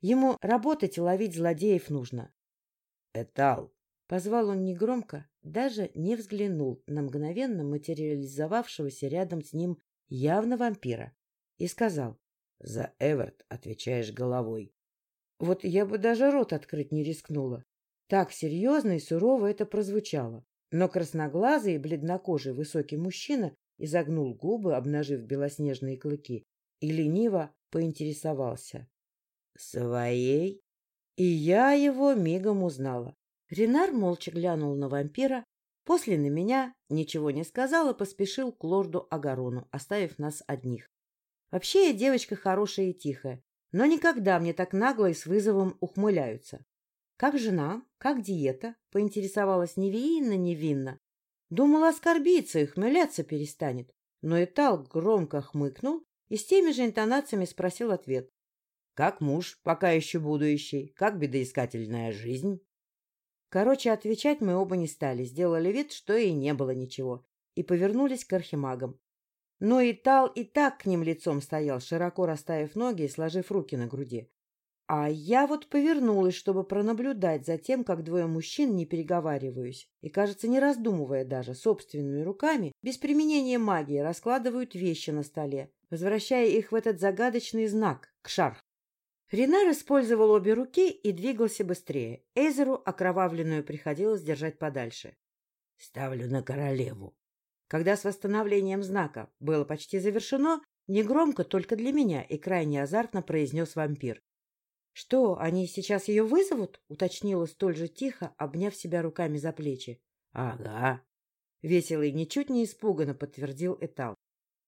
Ему работать и ловить злодеев нужно. — Этал! — позвал он негромко, даже не взглянул на мгновенно материализовавшегося рядом с ним явно вампира и сказал. — За Эверт отвечаешь головой. Вот я бы даже рот открыть не рискнула. Так серьезно и сурово это прозвучало. Но красноглазый и бледнокожий высокий мужчина изогнул губы, обнажив белоснежные клыки, и лениво поинтересовался. — Своей? И я его мигом узнала. Ренар молча глянул на вампира, после на меня, ничего не сказал и поспешил к лорду Агарону, оставив нас одних. Вообще я девочка хорошая и тихая, но никогда мне так нагло и с вызовом ухмыляются. «Как жена? Как диета?» — поинтересовалась невинно-невинно. Думала, оскорбиться и хмеляться перестанет. Но Этал громко хмыкнул и с теми же интонациями спросил ответ. «Как муж, пока еще будущий? Как бедоискательная жизнь?» Короче, отвечать мы оба не стали, сделали вид, что и не было ничего, и повернулись к архимагам. Но и Тал и так к ним лицом стоял, широко расставив ноги и сложив руки на груди. А я вот повернулась, чтобы пронаблюдать за тем, как двое мужчин не переговариваюсь, и, кажется, не раздумывая даже, собственными руками, без применения магии, раскладывают вещи на столе, возвращая их в этот загадочный знак — к шарх. Ренар использовал обе руки и двигался быстрее. Эйзеру окровавленную приходилось держать подальше. — Ставлю на королеву, когда с восстановлением знака было почти завершено, негромко только для меня и крайне азартно произнес вампир. — Что, они сейчас ее вызовут? — уточнила столь же тихо, обняв себя руками за плечи. — Ага. — весело и ничуть не испуганно подтвердил Этал.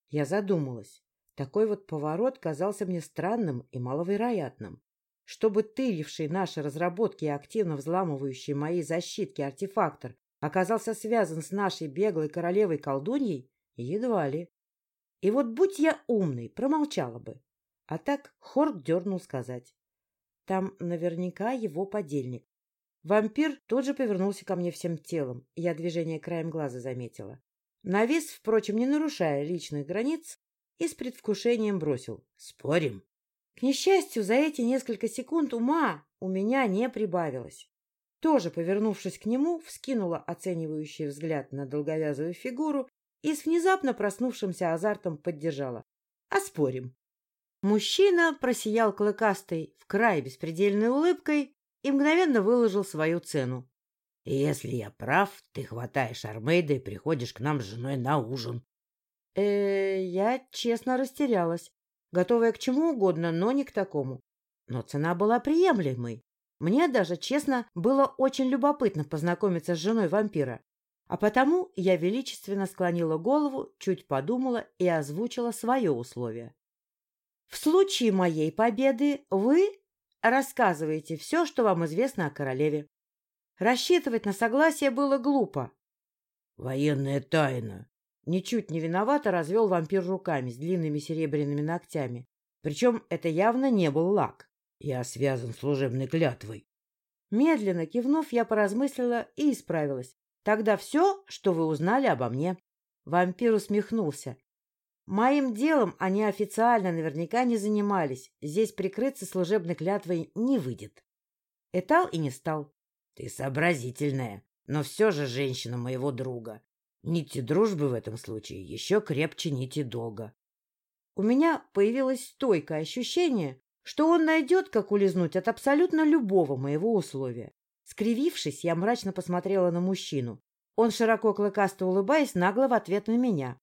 Я задумалась. Такой вот поворот казался мне странным и маловероятным. Чтобы тыливший наши разработки и активно взламывающий мои защитки артефактор оказался связан с нашей беглой королевой-колдуньей? Едва ли. И вот будь я умный, промолчала бы. А так Хорк дернул сказать. Там наверняка его подельник. Вампир тут же повернулся ко мне всем телом, я движение краем глаза заметила. Навис, впрочем, не нарушая личных границ, и с предвкушением бросил. «Спорим?» К несчастью, за эти несколько секунд ума у меня не прибавилось тоже, повернувшись к нему, вскинула оценивающий взгляд на долговязую фигуру и с внезапно проснувшимся азартом поддержала. «Оспорим». Мужчина просиял клыкастой в край беспредельной улыбкой и мгновенно выложил свою цену. «Если я прав, ты хватаешь Армейда и приходишь к нам с женой на ужин». Э, я честно растерялась, готовая к чему угодно, но не к такому. Но цена была приемлемой. Мне даже, честно, было очень любопытно познакомиться с женой вампира. А потому я величественно склонила голову, чуть подумала и озвучила свое условие. В случае моей победы вы рассказываете все, что вам известно о королеве. Рассчитывать на согласие было глупо. Военная тайна. Ничуть не виновато развел вампир руками с длинными серебряными ногтями. Причем это явно не был лак. Я связан служебной клятвой. Медленно кивнув, я поразмыслила и исправилась. Тогда все, что вы узнали обо мне. Вампир усмехнулся. Моим делом они официально наверняка не занимались. Здесь прикрыться служебной клятвой не выйдет. Этал и не стал. Ты сообразительная, но все же женщина моего друга. Нити дружбы в этом случае еще крепче нити долга. У меня появилось стойкое ощущение, что он найдет, как улизнуть от абсолютно любого моего условия. Скривившись, я мрачно посмотрела на мужчину. Он, широко клыкасто улыбаясь, нагло в ответ на меня.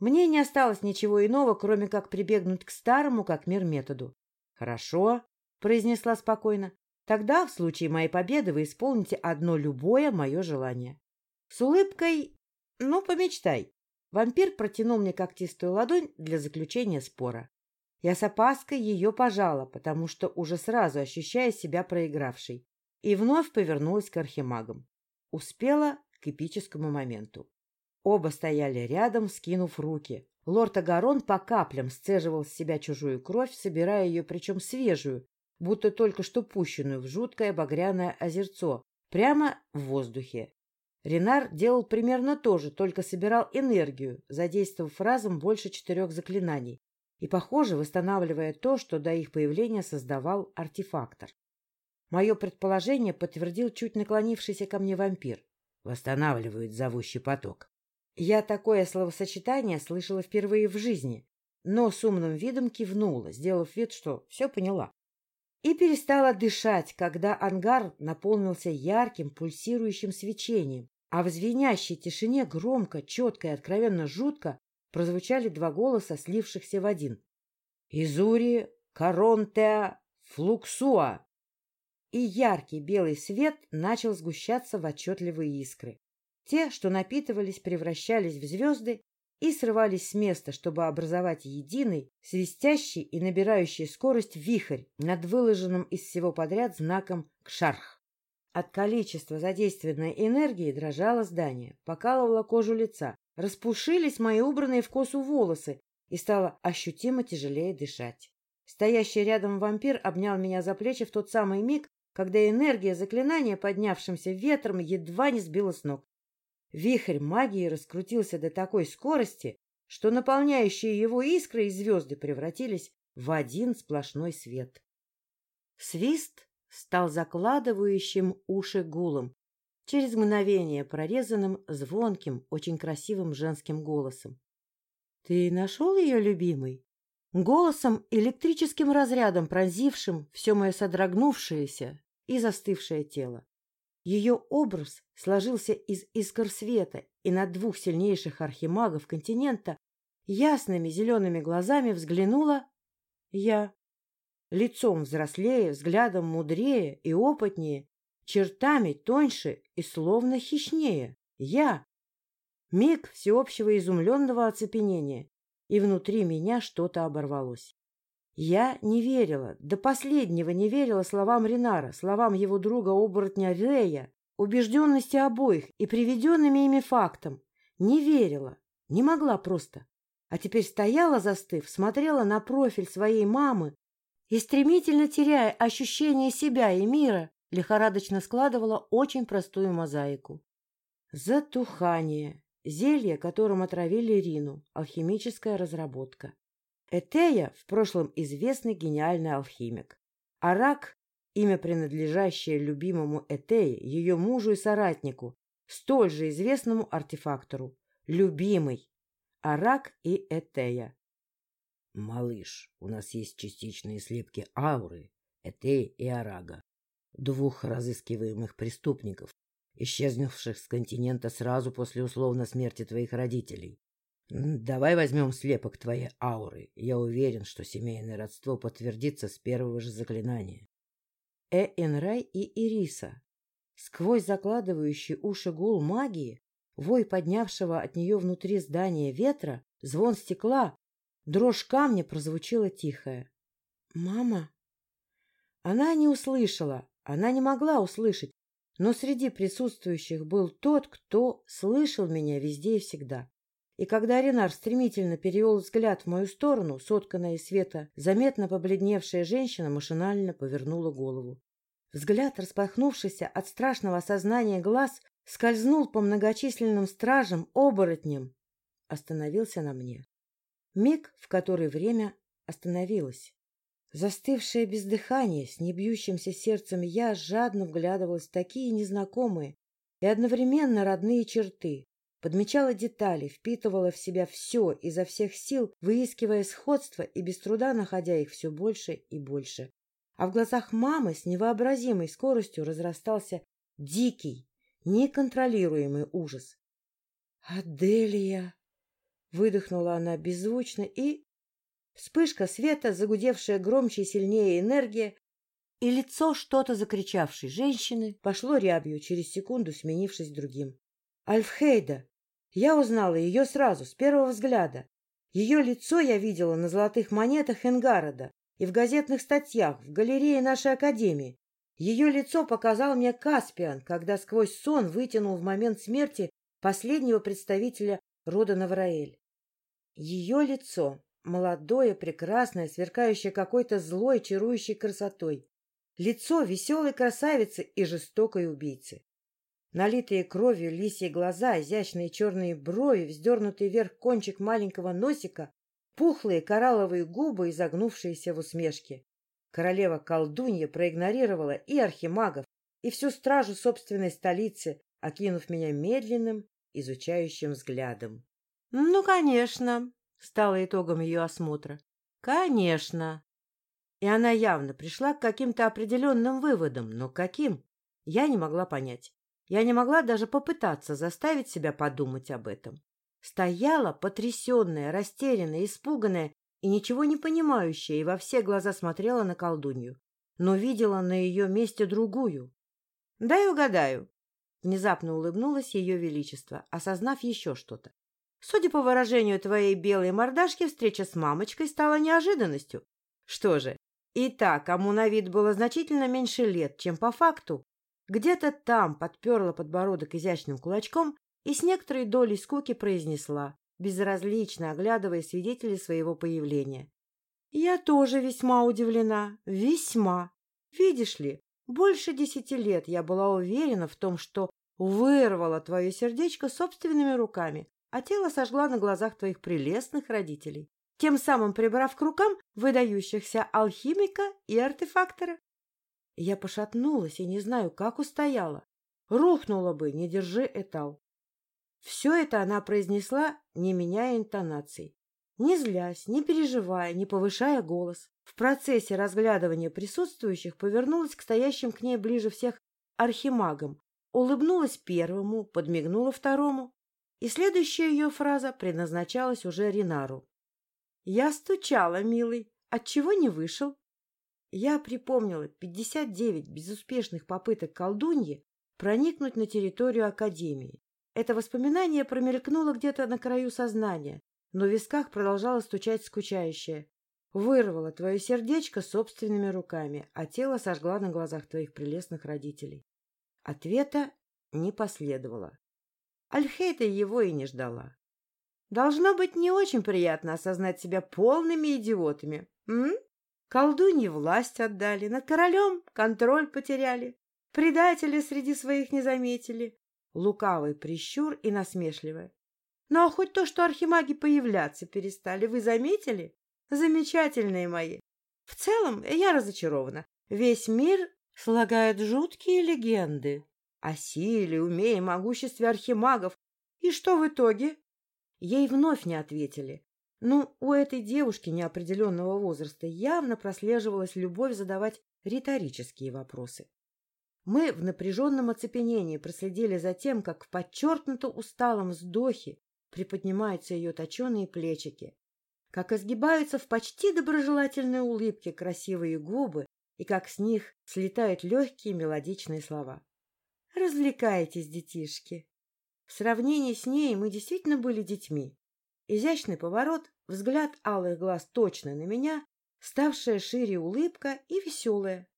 Мне не осталось ничего иного, кроме как прибегнуть к старому, как мир, методу. — Хорошо, — произнесла спокойно. — Тогда, в случае моей победы, вы исполните одно любое мое желание. С улыбкой... Ну, помечтай. Вампир протянул мне когтистую ладонь для заключения спора. Я с опаской ее пожала, потому что уже сразу ощущая себя проигравшей, и вновь повернулась к архимагам. Успела к эпическому моменту. Оба стояли рядом, скинув руки. Лорд Агарон по каплям сцеживал с себя чужую кровь, собирая ее, причем свежую, будто только что пущенную в жуткое багряное озерцо, прямо в воздухе. Ренар делал примерно то же, только собирал энергию, задействовав разом больше четырех заклинаний, и, похоже, восстанавливая то, что до их появления создавал артефактор. Мое предположение подтвердил чуть наклонившийся ко мне вампир. Восстанавливает зовущий поток. Я такое словосочетание слышала впервые в жизни, но с умным видом кивнула, сделав вид, что все поняла. И перестала дышать, когда ангар наполнился ярким пульсирующим свечением, а в звенящей тишине громко, четко и откровенно жутко прозвучали два голоса, слившихся в один. «Изури Коронтеа Флуксуа!» И яркий белый свет начал сгущаться в отчетливые искры. Те, что напитывались, превращались в звезды и срывались с места, чтобы образовать единый, свистящий и набирающий скорость вихрь над выложенным из всего подряд знаком «Кшарх». От количества задействованной энергии дрожало здание, покалывало кожу лица, распушились мои убранные в косу волосы и стало ощутимо тяжелее дышать. Стоящий рядом вампир обнял меня за плечи в тот самый миг, когда энергия заклинания, поднявшимся ветром, едва не сбила с ног. Вихрь магии раскрутился до такой скорости, что наполняющие его искры и звезды превратились в один сплошной свет. Свист стал закладывающим уши гулом, через мгновение прорезанным звонким, очень красивым женским голосом. — Ты нашел ее, любимый? Голосом, электрическим разрядом, пронзившим все мое содрогнувшееся и застывшее тело. Ее образ сложился из искр света, и на двух сильнейших архимагов континента ясными зелеными глазами взглянула я. Лицом взрослее, взглядом мудрее и опытнее, чертами тоньше и словно хищнее. Я. Миг всеобщего изумленного оцепенения, и внутри меня что-то оборвалось. Я не верила, до последнего не верила словам Ринара, словам его друга-оборотня Рея, убежденности обоих и приведенными ими фактам. Не верила, не могла просто. А теперь стояла, застыв, смотрела на профиль своей мамы и, стремительно теряя ощущение себя и мира, лихорадочно складывала очень простую мозаику. Затухание. Зелье, которым отравили Рину. Алхимическая разработка. Этея, в прошлом известный гениальный алхимик. Арак, имя, принадлежащее любимому Этее, ее мужу и соратнику, столь же известному артефактору. Любимый. Арак и Этея. Малыш, у нас есть частичные слепки ауры, Этея и Арага, двух разыскиваемых преступников, исчезнувших с континента сразу после условно смерти твоих родителей. Давай возьмем слепок твоей ауры. Я уверен, что семейное родство подтвердится с первого же заклинания. Э Энрай и Ириса. Сквозь закладывающий уши гул магии, вой поднявшего от нее внутри здания ветра, звон стекла, дрожь камня прозвучала тихая. «Мама?» Она не услышала, она не могла услышать, но среди присутствующих был тот, кто слышал меня везде и всегда. И когда Ренар стремительно перевел взгляд в мою сторону, сотканная из света, заметно побледневшая женщина машинально повернула голову. Взгляд, распахнувшийся от страшного осознания глаз, скользнул по многочисленным стражам, оборотням. Остановился на мне. Миг, в который время остановилось. Застывшее без дыхания, с небьющимся сердцем я жадно вглядывалась в такие незнакомые и одновременно родные черты, подмечала детали, впитывала в себя все изо всех сил, выискивая сходства и без труда находя их все больше и больше. А в глазах мамы с невообразимой скоростью разрастался дикий, неконтролируемый ужас. «Аделия!» — выдохнула она беззвучно и... Вспышка света, загудевшая громче и сильнее энергия, и лицо что-то закричавшей женщины пошло рябью, через секунду сменившись другим. «Альфхейда!» Я узнала ее сразу, с первого взгляда. Ее лицо я видела на золотых монетах Энгарода и в газетных статьях в галерее нашей академии. Ее лицо показал мне Каспиан, когда сквозь сон вытянул в момент смерти последнего представителя рода Навраэль. Ее лицо, молодое, прекрасное, сверкающее какой-то злой, чарующей красотой. Лицо веселой красавицы и жестокой убийцы. Налитые кровью лисьи глаза, изящные черные брови, вздернутый вверх кончик маленького носика, пухлые коралловые губы, изогнувшиеся в усмешке. Королева-колдунья проигнорировала и архимагов, и всю стражу собственной столицы, окинув меня медленным, изучающим взглядом. — Ну, конечно, — стало итогом ее осмотра. — Конечно. И она явно пришла к каким-то определенным выводам, но каким? Я не могла понять. Я не могла даже попытаться заставить себя подумать об этом. Стояла потрясенная, растерянная, испуганная и ничего не понимающая, и во все глаза смотрела на колдунью, но видела на ее месте другую. — Дай угадаю. Внезапно улыбнулось ее величество, осознав еще что-то. Судя по выражению твоей белой мордашки, встреча с мамочкой стала неожиданностью. Что же, и так, кому на вид было значительно меньше лет, чем по факту, где-то там подперла подбородок изящным кулачком и с некоторой долей скуки произнесла, безразлично оглядывая свидетелей своего появления. «Я тоже весьма удивлена. Весьма. Видишь ли, больше десяти лет я была уверена в том, что вырвала твое сердечко собственными руками, а тело сожгла на глазах твоих прелестных родителей, тем самым прибрав к рукам выдающихся алхимика и артефактора. Я пошатнулась и не знаю, как устояла. Рухнула бы, не держи этал. Все это она произнесла, не меняя интонаций. Не злясь, не переживая, не повышая голос. В процессе разглядывания присутствующих повернулась к стоящим к ней ближе всех архимагам, улыбнулась первому, подмигнула второму. И следующая ее фраза предназначалась уже Ринару. «Я стучала, милый. Отчего не вышел?» Я припомнила 59 безуспешных попыток колдуньи проникнуть на территорию Академии. Это воспоминание промелькнуло где-то на краю сознания, но в висках продолжало стучать скучающее. Вырвала твое сердечко собственными руками, а тело сожгла на глазах твоих прелестных родителей. Ответа не последовало. Альхейта его и не ждала. Должно быть не очень приятно осознать себя полными идиотами, м? Колдуньи власть отдали, над королем контроль потеряли, предатели среди своих не заметили. Лукавый прищур и насмешливый. Ну а хоть то, что архимаги появляться перестали, вы заметили? Замечательные мои. В целом я разочарована. Весь мир слагает жуткие легенды о силе, уме и могуществе архимагов. И что в итоге? Ей вновь не ответили. Ну, у этой девушки неопределенного возраста явно прослеживалась любовь задавать риторические вопросы. Мы в напряженном оцепенении проследили за тем, как в подчеркнуто усталом вздохе приподнимаются ее точеные плечики, как изгибаются в почти доброжелательной улыбке красивые губы и как с них слетают легкие мелодичные слова. «Развлекайтесь, детишки!» В сравнении с ней мы действительно были детьми. Изящный поворот, взгляд алых глаз точно на меня, ставшая шире улыбка и веселая.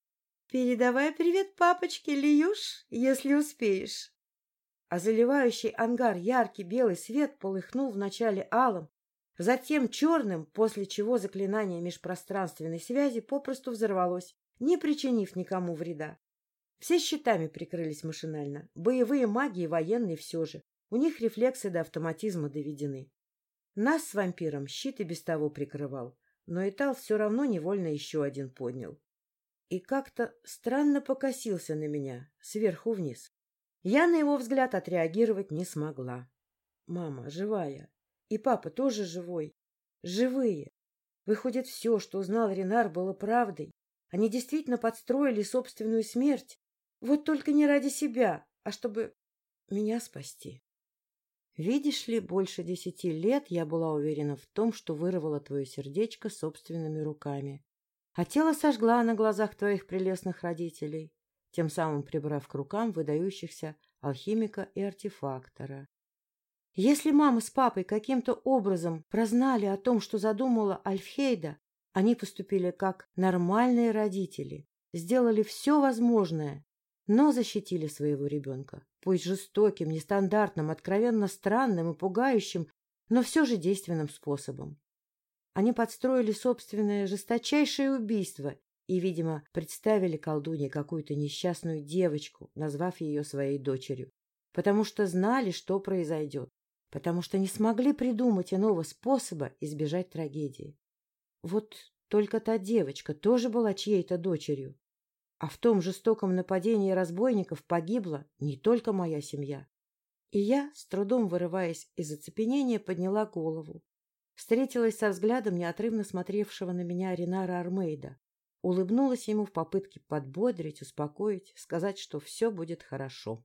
«Передавай привет папочке, Лиюш, если успеешь». А заливающий ангар яркий белый свет полыхнул вначале алым, затем черным, после чего заклинание межпространственной связи попросту взорвалось, не причинив никому вреда. Все щитами прикрылись машинально. Боевые маги и военные все же. У них рефлексы до автоматизма доведены. Нас с вампиром щит и без того прикрывал, но Итал все равно невольно еще один поднял. И как-то странно покосился на меня, сверху вниз. Я на его взгляд отреагировать не смогла. Мама живая. И папа тоже живой. Живые. Выходит, все, что узнал Ренар, было правдой. Они действительно подстроили собственную смерть. Вот только не ради себя, а чтобы меня спасти. Видишь ли, больше десяти лет я была уверена в том, что вырвала твое сердечко собственными руками. А тело сожгла на глазах твоих прелестных родителей, тем самым прибрав к рукам выдающихся алхимика и артефактора. Если мама с папой каким-то образом прознали о том, что задумала Альфхейда, они поступили как нормальные родители, сделали все возможное, но защитили своего ребенка, пусть жестоким, нестандартным, откровенно странным и пугающим, но все же действенным способом. Они подстроили собственное жесточайшее убийство и, видимо, представили колдуне какую-то несчастную девочку, назвав ее своей дочерью, потому что знали, что произойдет, потому что не смогли придумать иного способа избежать трагедии. Вот только та девочка тоже была чьей-то дочерью. А в том жестоком нападении разбойников погибла не только моя семья. И я, с трудом вырываясь из оцепенения, подняла голову Встретилась со взглядом неотрывно смотревшего на меня Ринара Армейда. Улыбнулась ему в попытке подбодрить, успокоить, сказать, что все будет хорошо.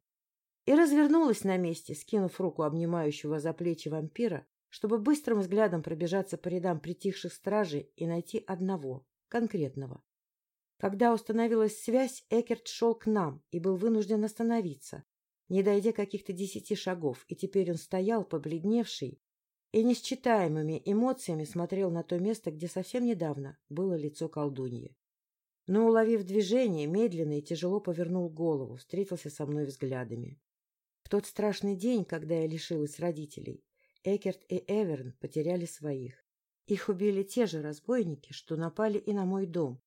И развернулась на месте, скинув руку обнимающего за плечи вампира, чтобы быстрым взглядом пробежаться по рядам притихших стражей и найти одного, конкретного. Когда установилась связь, Экерт шел к нам и был вынужден остановиться, не дойдя каких-то десяти шагов, и теперь он стоял, побледневший, и несчитаемыми эмоциями смотрел на то место, где совсем недавно было лицо колдуньи. Но, уловив движение, медленно и тяжело повернул голову, встретился со мной взглядами. В тот страшный день, когда я лишилась родителей, Экерт и Эверн потеряли своих. Их убили те же разбойники, что напали и на мой дом.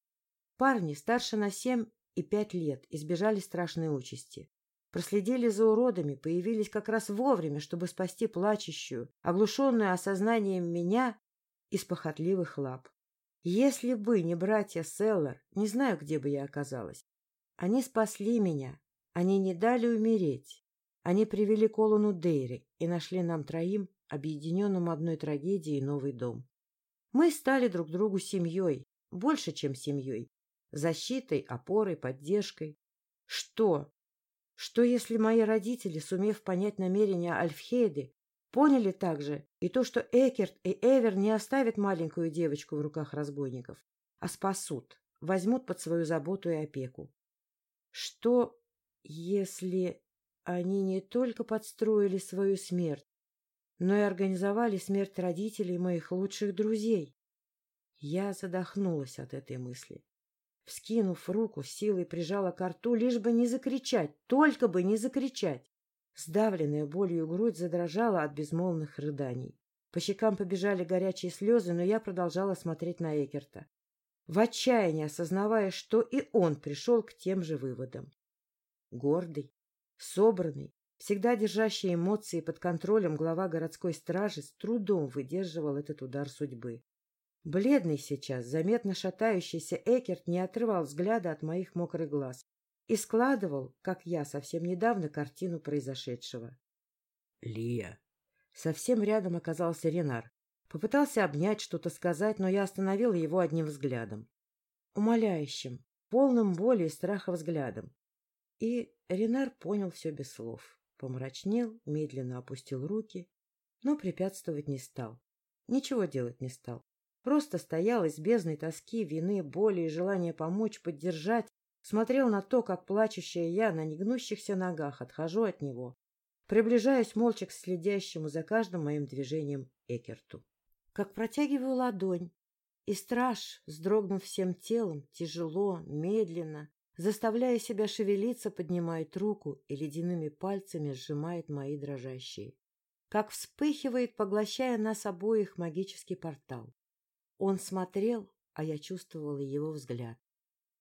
Парни старше на семь и пять лет избежали страшной участи проследили за уродами, появились как раз вовремя, чтобы спасти плачущую, оглушенную осознанием меня из похотливых лап. Если бы не братья Селлар, не знаю, где бы я оказалась. Они спасли меня, они не дали умереть. Они привели Колону Дейри и нашли нам троим, объединенным одной трагедией, новый дом. Мы стали друг другу семьей, больше, чем семьей, защитой, опорой, поддержкой. Что, что если мои родители, сумев понять намерения Альфхейды, поняли также и то, что Экерт и Эвер не оставят маленькую девочку в руках разбойников, а спасут, возьмут под свою заботу и опеку? Что если они не только подстроили свою смерть, но и организовали смерть родителей моих лучших друзей? Я задохнулась от этой мысли. Вскинув руку, силой прижала к рту, лишь бы не закричать, только бы не закричать. Сдавленная болью грудь задрожала от безмолвных рыданий. По щекам побежали горячие слезы, но я продолжала смотреть на Эгерта, в отчаянии осознавая, что и он пришел к тем же выводам. Гордый, собранный, всегда держащий эмоции под контролем глава городской стражи с трудом выдерживал этот удар судьбы. Бледный сейчас, заметно шатающийся Экерт не отрывал взгляда от моих мокрых глаз и складывал, как я совсем недавно, картину произошедшего. — Лия! Совсем рядом оказался Ренар. Попытался обнять, что-то сказать, но я остановила его одним взглядом. Умоляющим, полным боли и страха взглядом. И Ренар понял все без слов. Помрачнел, медленно опустил руки, но препятствовать не стал. Ничего делать не стал. Просто стоял из бездной тоски, вины, боли и желания помочь, поддержать, смотрел на то, как плачущая я на негнущихся ногах отхожу от него, приближаюсь молча к следящему за каждым моим движением Экерту. Как протягиваю ладонь, и страж, вздрогнув всем телом, тяжело, медленно, заставляя себя шевелиться, поднимает руку и ледяными пальцами сжимает мои дрожащие. Как вспыхивает, поглощая нас обоих магический портал. Он смотрел, а я чувствовала его взгляд.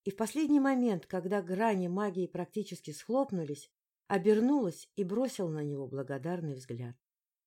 И в последний момент, когда грани магии практически схлопнулись, обернулась и бросил на него благодарный взгляд.